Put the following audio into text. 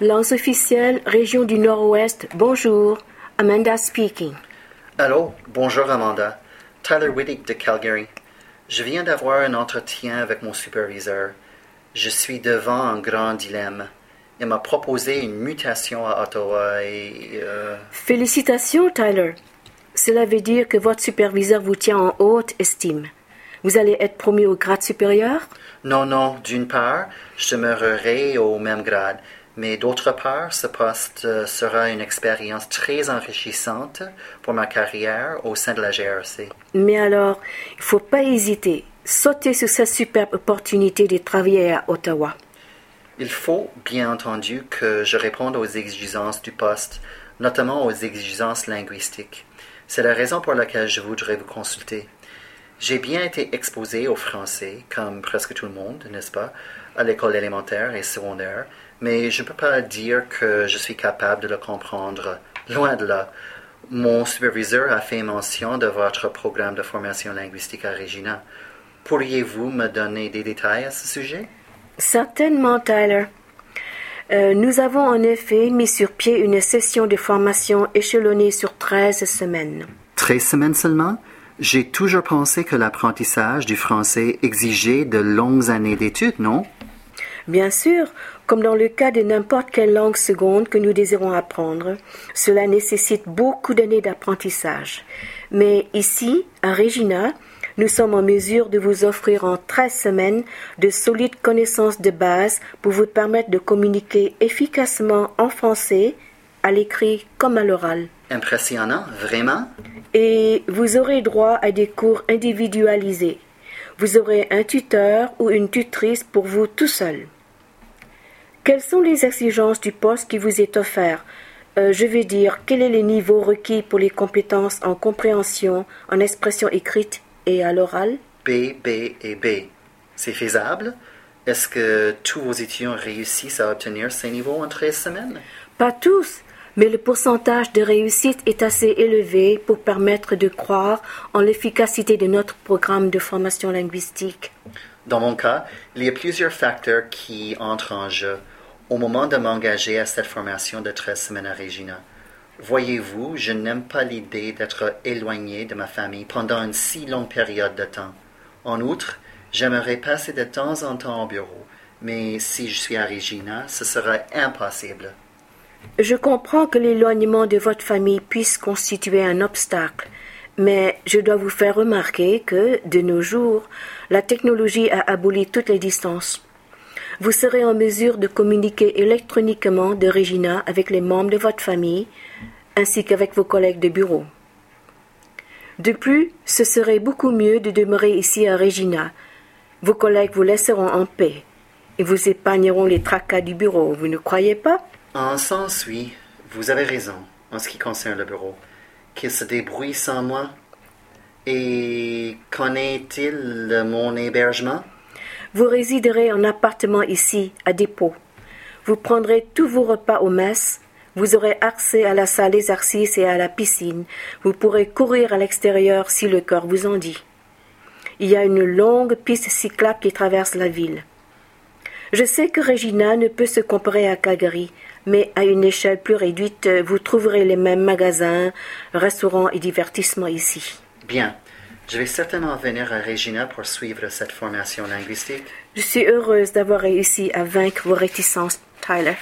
Langue officielle, région du Nord-Ouest, bonjour. Amanda speaking. Allô, bonjour Amanda. Tyler Whittick de Calgary. Je viens d'avoir un entretien avec mon superviseur. Je suis devant un grand dilemme. Il m'a proposé une mutation à Ottawa et... euh, Félicitations, Tyler. Cela veut dire que votre superviseur vous tient en haute estime. Vous allez être promu au grade supérieur? Non, non, d'une part, je demeurerai au même grade, mais d'autre part, ce poste euh, sera une expérience très enrichissante pour ma carrière au sein de la GRC. Mais alors, il faut pas hésiter. Sautez sur cette superbe opportunité de travailler à Ottawa. Il faut, bien entendu, que je réponde aux exigences du poste, notamment aux exigences linguistiques. C'est la raison pour laquelle je voudrais vous consulter. J'ai bien été exposé au français, comme presque tout le monde, n'est-ce pas, à l'école élémentaire et secondaire, mais je ne peux pas dire que je suis capable de le comprendre. Loin de là. Mon superviseur a fait mention de votre programme de formation linguistique à Regina. Pourriez-vous me donner des détails à ce sujet? Certainement, Tyler. Euh, nous avons en effet mis sur pied une session de formation échelonnée sur 13 semaines. 13 semaines seulement? J'ai toujours pensé que l'apprentissage du français exigeait de longues années d'études, non? Bien sûr, comme dans le cas de n'importe quelle langue seconde que nous désirons apprendre, cela nécessite beaucoup d'années d'apprentissage. Mais ici, à Regina, nous sommes en mesure de vous offrir en 13 semaines de solides connaissances de base pour vous permettre de communiquer efficacement en français, à l'écrit comme à l'oral. Impressionnant, vraiment? Et vous aurez droit à des cours individualisés. Vous aurez un tuteur ou une tutrice pour vous tout seul. Quelles sont les exigences du poste qui vous est offert Euh, Je veux dire, quel est le niveau requis pour les compétences en compréhension, en expression écrite et à l'oral B, B et B. C'est faisable? Est-ce que tous vos étudiants réussissent à obtenir ces niveaux en 13 semaines? Pas tous, mais le pourcentage de réussite est assez élevé pour permettre de croire en l'efficacité de notre programme de formation linguistique. Dans mon cas, il y a plusieurs facteurs qui entrent en jeu au moment de m'engager à cette formation de 13 semaines à Regina. Voyez-vous, je n'aime pas l'idée d'être éloigné de ma famille pendant une si longue période de temps. En outre, j'aimerais passer de temps en temps au bureau, mais si je suis à Regina, ce sera impossible. Je comprends que l'éloignement de votre famille puisse constituer un obstacle, mais je dois vous faire remarquer que, de nos jours, la technologie a aboli toutes les distances. Vous serez en mesure de communiquer électroniquement de Regina avec les membres de votre famille, ainsi qu'avec vos collègues de bureau. De plus, ce serait beaucoup mieux de demeurer ici à Regina. Vos collègues vous laisseront en paix et vous épargneront les tracas du bureau, vous ne croyez pas? En sens, oui, vous avez raison en ce qui concerne le bureau. Qu'il se débrouille sans moi? Et qu'en est-il de mon hébergement? Vous résiderez en appartement ici, à dépôt. Vous prendrez tous vos repas au mess. Vous aurez accès à la salle d'exercice et à la piscine. Vous pourrez courir à l'extérieur si le cœur vous en dit. Il y a une longue piste cyclable qui traverse la ville. Je sais que Regina ne peut se comparer à Calgary, mais à une échelle plus réduite, vous trouverez les mêmes magasins, restaurants et divertissements ici. Bien. Je vais certainement venir à Regina pour suivre cette formation linguistique. Je suis heureuse d'avoir réussi à vaincre vos réticences, Tyler.